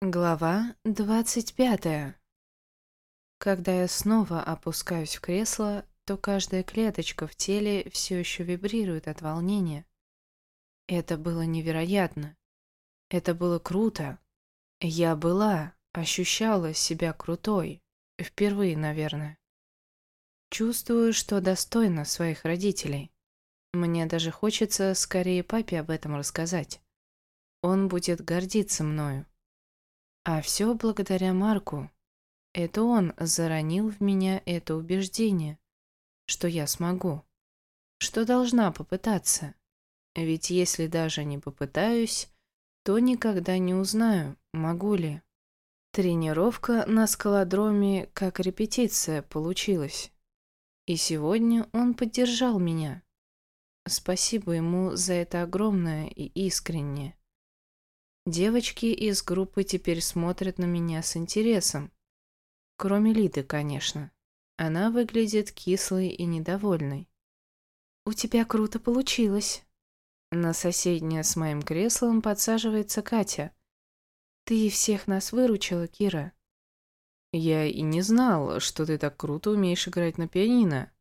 Глава двадцать пятая. Когда я снова опускаюсь в кресло, то каждая клеточка в теле все еще вибрирует от волнения. Это было невероятно. Это было круто. Я была, ощущала себя крутой. Впервые, наверное. Чувствую, что достойна своих родителей. Мне даже хочется скорее папе об этом рассказать. Он будет гордиться мною. А все благодаря Марку. Это он заронил в меня это убеждение, что я смогу, что должна попытаться. Ведь если даже не попытаюсь, то никогда не узнаю, могу ли. Тренировка на скалодроме как репетиция получилась. И сегодня он поддержал меня. Спасибо ему за это огромное и искреннее. Девочки из группы теперь смотрят на меня с интересом. Кроме Лиды, конечно. Она выглядит кислой и недовольной. «У тебя круто получилось». На соседнее с моим креслом подсаживается Катя. «Ты всех нас выручила, Кира». «Я и не знал, что ты так круто умеешь играть на пианино».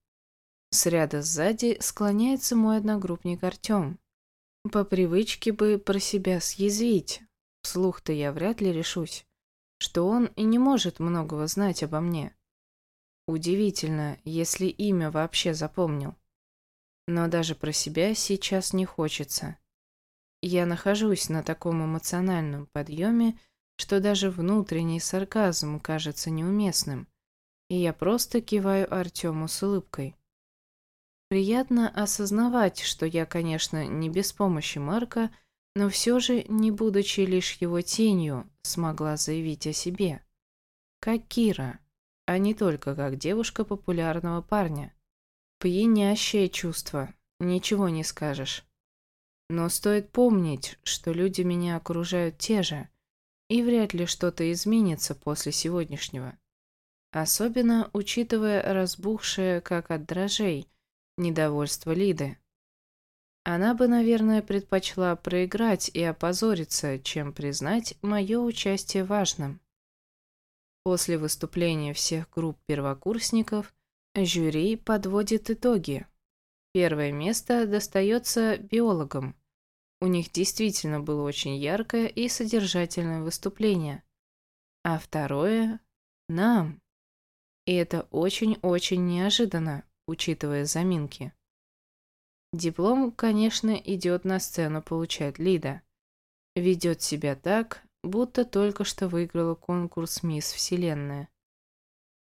С ряда сзади склоняется мой одногруппник Артем. По привычке бы про себя съязвить. Вслух-то я вряд ли решусь, что он и не может многого знать обо мне. Удивительно, если имя вообще запомнил. Но даже про себя сейчас не хочется. Я нахожусь на таком эмоциональном подъеме, что даже внутренний сарказм кажется неуместным, и я просто киваю Артему с улыбкой. Приятно осознавать, что я, конечно, не без помощи Марка, но все же, не будучи лишь его тенью, смогла заявить о себе. Как Кира, а не только как девушка популярного парня. Пьянящее чувство, ничего не скажешь. Но стоит помнить, что люди меня окружают те же, и вряд ли что-то изменится после сегодняшнего. Особенно учитывая разбухшее, как от дрожей, недовольство Лиды. Она бы, наверное, предпочла проиграть и опозориться, чем признать мое участие важным. После выступления всех групп первокурсников жюри подводит итоги. Первое место достается биологам. У них действительно было очень яркое и содержательное выступление. А второе – нам. И это очень-очень неожиданно, учитывая заминки. Диплом, конечно, идет на сцену получать Лида. Ведет себя так, будто только что выиграла конкурс «Мисс Вселенная».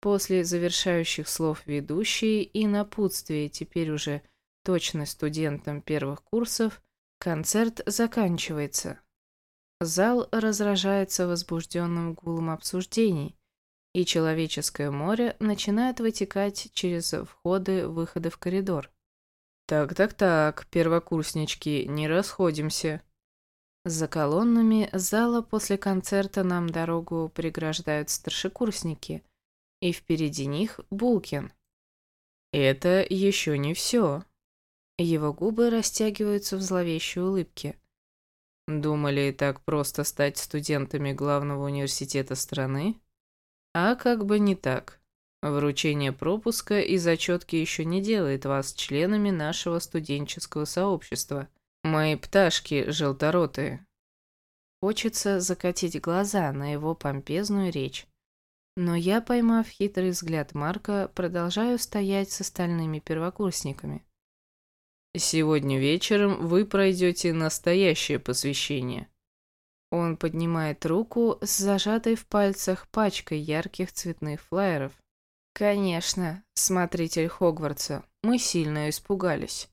После завершающих слов ведущей и напутствия теперь уже точно студентам первых курсов, концерт заканчивается. Зал разражается возбужденным гулом обсуждений, и человеческое море начинает вытекать через входы-выходы в коридор. «Так-так-так, первокурснички, не расходимся». За колоннами зала после концерта нам дорогу преграждают старшекурсники, и впереди них Булкин. «Это еще не все». Его губы растягиваются в зловещей улыбке. Думали так просто стать студентами главного университета страны? А как бы не так. Вручение пропуска и зачетки еще не делает вас членами нашего студенческого сообщества. Мои пташки желторотые. Хочется закатить глаза на его помпезную речь. Но я, поймав хитрый взгляд Марка, продолжаю стоять с остальными первокурсниками. Сегодня вечером вы пройдете настоящее посвящение. Он поднимает руку с зажатой в пальцах пачкой ярких цветных флаеров. Конечно, смотритель Хогвартса, мы сильно испугались.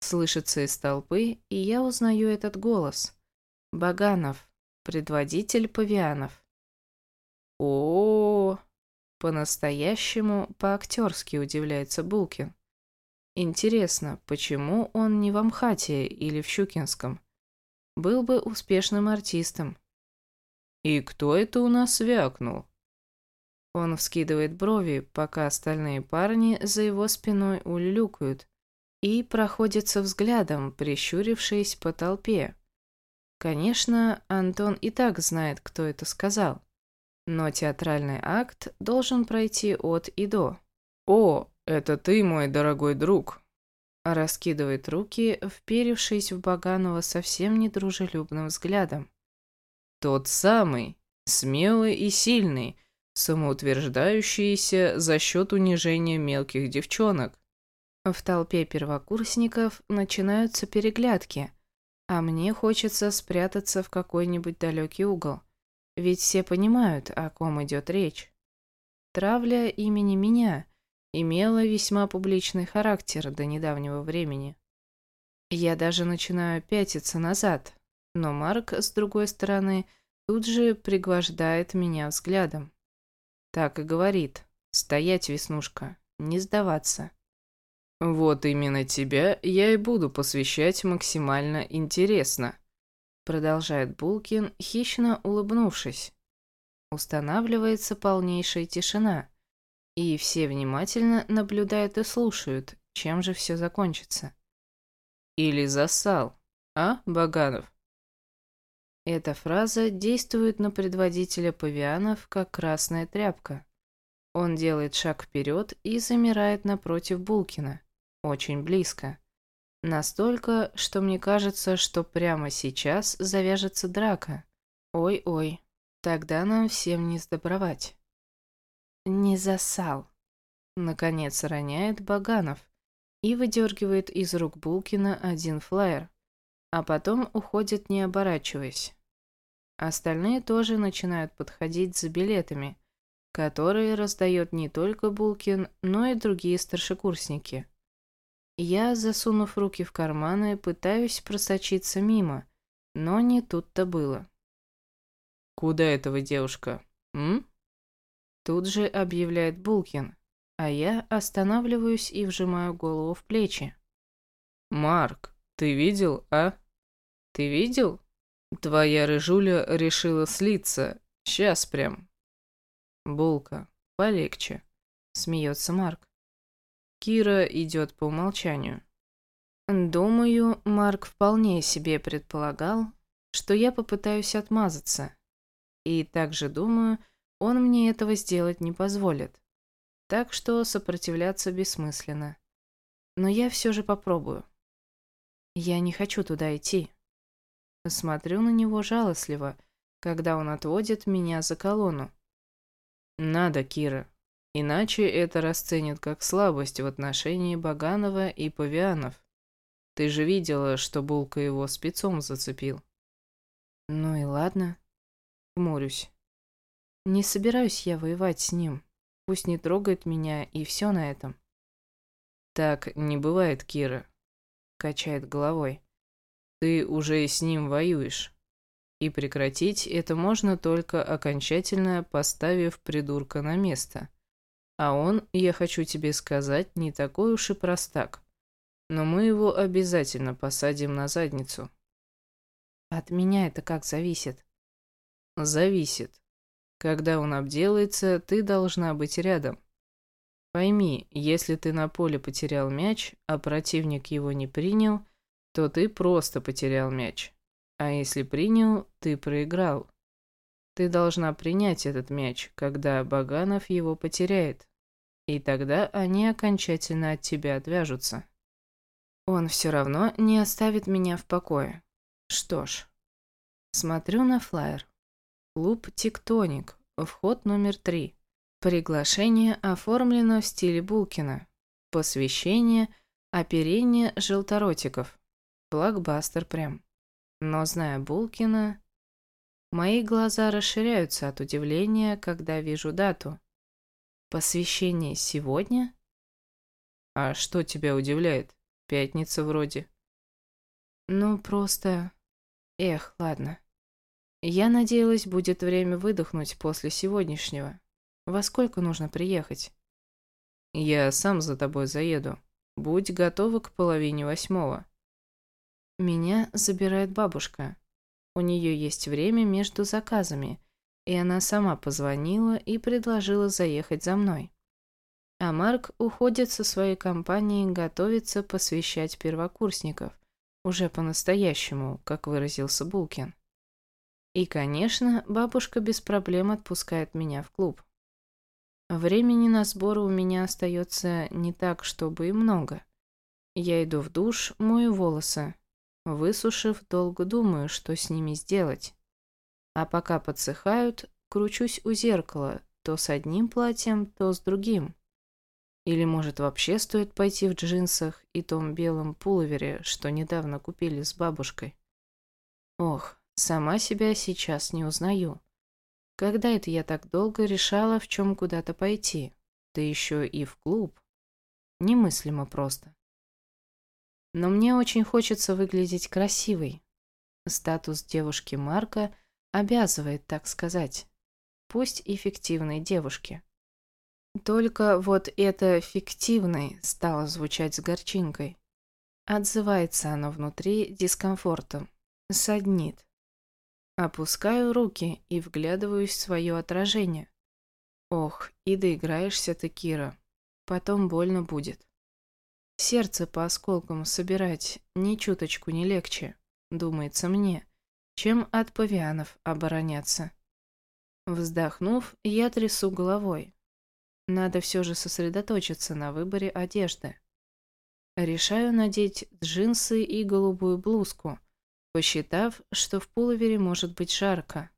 Слышится из толпы, и я узнаю этот голос. Баганов, предводитель павианов. О, -о, -о, -о по-настоящему, по-актерски удивляется Булкин. Интересно, почему он не в Амхате или в Щукинском? Был бы успешным артистом. И кто это у нас вякнул? Он вскидывает брови, пока остальные парни за его спиной улюлюкают и проходятся взглядом, прищурившись по толпе. Конечно, Антон и так знает, кто это сказал. Но театральный акт должен пройти от и до. «О, это ты, мой дорогой друг!» Раскидывает руки, вперевшись в Баганова совсем недружелюбным взглядом. «Тот самый, смелый и сильный, самоутверждающийся за счет унижения мелких девчонок». В толпе первокурсников начинаются переглядки – а мне хочется спрятаться в какой-нибудь далекий угол. Ведь все понимают, о ком идет речь. Травля имени меня имела весьма публичный характер до недавнего времени. Я даже начинаю пятиться назад, но Марк, с другой стороны, тут же пригвождает меня взглядом. Так и говорит. Стоять, Веснушка, не сдаваться. «Вот именно тебя я и буду посвящать максимально интересно», продолжает Булкин, хищно улыбнувшись. Устанавливается полнейшая тишина, и все внимательно наблюдают и слушают, чем же все закончится. «Или засал, а, Баганов?» Эта фраза действует на предводителя павианов, как красная тряпка. Он делает шаг вперед и замирает напротив Булкина. Очень близко. Настолько, что мне кажется, что прямо сейчас завяжется драка. Ой-ой, тогда нам всем не сдобровать. Не засал. Наконец роняет Баганов и выдергивает из рук Булкина один флаер, а потом уходит не оборачиваясь. Остальные тоже начинают подходить за билетами, которые раздает не только Булкин, но и другие старшекурсники. Я, засунув руки в карманы, пытаюсь просочиться мимо, но не тут-то было. «Куда это вы, девушка? М?» Тут же объявляет Булкин, а я останавливаюсь и вжимаю голову в плечи. «Марк, ты видел, а? Ты видел? Твоя рыжуля решила слиться. Сейчас прям». «Булка, полегче», — смеется Марк. Кира идет по умолчанию. Думаю, Марк вполне себе предполагал, что я попытаюсь отмазаться. И также думаю, он мне этого сделать не позволит. Так что сопротивляться бессмысленно. Но я все же попробую. Я не хочу туда идти. Смотрю на него жалостливо, когда он отводит меня за колонну. «Надо, Кира, Иначе это расценят как слабость в отношении Баганова и Павианов. Ты же видела, что Булка его спецом зацепил. Ну и ладно. Хмурюсь. Не собираюсь я воевать с ним. Пусть не трогает меня, и все на этом. Так не бывает, Кира. Качает головой. Ты уже с ним воюешь. И прекратить это можно только окончательно поставив придурка на место. А он, я хочу тебе сказать, не такой уж и простак. Но мы его обязательно посадим на задницу. От меня это как зависит? Зависит. Когда он обделается, ты должна быть рядом. Пойми, если ты на поле потерял мяч, а противник его не принял, то ты просто потерял мяч. А если принял, ты проиграл. Ты должна принять этот мяч, когда Баганов его потеряет и тогда они окончательно от тебя отвяжутся. Он все равно не оставит меня в покое. Что ж, смотрю на флаер. Клуб «Тектоник», вход номер три. Приглашение оформлено в стиле Булкина. Посвящение, оперение желторотиков. Блокбастер прям. Но зная Булкина... Мои глаза расширяются от удивления, когда вижу дату. Посвящение сегодня? А что тебя удивляет? Пятница вроде. Ну, просто... Эх, ладно. Я надеялась, будет время выдохнуть после сегодняшнего. Во сколько нужно приехать? Я сам за тобой заеду. Будь готова к половине восьмого. Меня забирает бабушка. У нее есть время между заказами, и она сама позвонила и предложила заехать за мной. А Марк уходит со своей компанией готовиться посвящать первокурсников, Уже по-настоящему, как выразился Булкин. И, конечно, бабушка без проблем отпускает меня в клуб. Времени на сборы у меня остается не так, чтобы и много. Я иду в душ, мою волосы. Высушив, долго думаю, что с ними сделать. А пока подсыхают, кручусь у зеркала, то с одним платьем, то с другим. Или, может, вообще стоит пойти в джинсах и том белом пуловере, что недавно купили с бабушкой. Ох, сама себя сейчас не узнаю. Когда это я так долго решала, в чем куда-то пойти? Да еще и в клуб. Немыслимо просто. Но мне очень хочется выглядеть красивой. Статус девушки Марка обязывает, так сказать. Пусть и фиктивной девушки. Только вот это «фиктивный» стало звучать с горчинкой. Отзывается оно внутри дискомфортом. Саднит. Опускаю руки и вглядываюсь в свое отражение. Ох, и доиграешься ты, Кира. Потом больно будет. Сердце по осколкам собирать ни чуточку не легче, думается мне, чем от павианов обороняться. Вздохнув, я трясу головой. Надо все же сосредоточиться на выборе одежды. Решаю надеть джинсы и голубую блузку – посчитав, что в пуловере может быть жарко.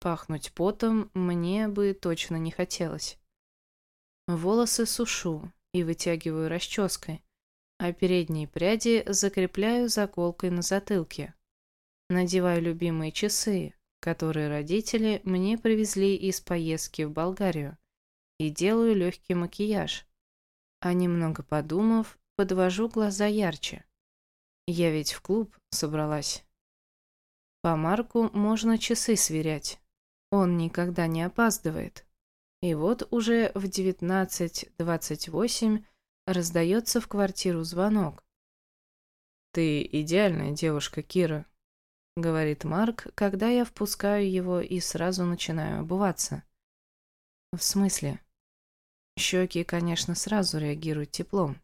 Пахнуть потом мне бы точно не хотелось. Волосы сушу и вытягиваю расческой, а передние пряди закрепляю заколкой на затылке. Надеваю любимые часы, которые родители мне привезли из поездки в Болгарию, и делаю легкий макияж. А немного подумав, подвожу глаза ярче. Я ведь в клуб собралась. По Марку можно часы сверять. Он никогда не опаздывает. И вот уже в 19.28 раздается в квартиру звонок. «Ты идеальная девушка, Кира», — говорит Марк, когда я впускаю его и сразу начинаю обуваться. «В смысле?» Щеки, конечно, сразу реагируют теплом.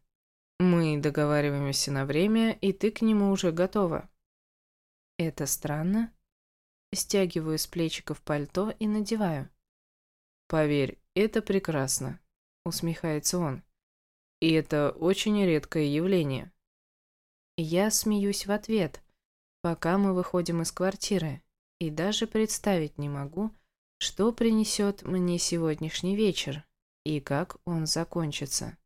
Мы договариваемся на время, и ты к нему уже готова. Это странно. Стягиваю с плечиков пальто и надеваю. Поверь, это прекрасно, усмехается он. И это очень редкое явление. Я смеюсь в ответ, пока мы выходим из квартиры, и даже представить не могу, что принесет мне сегодняшний вечер и как он закончится.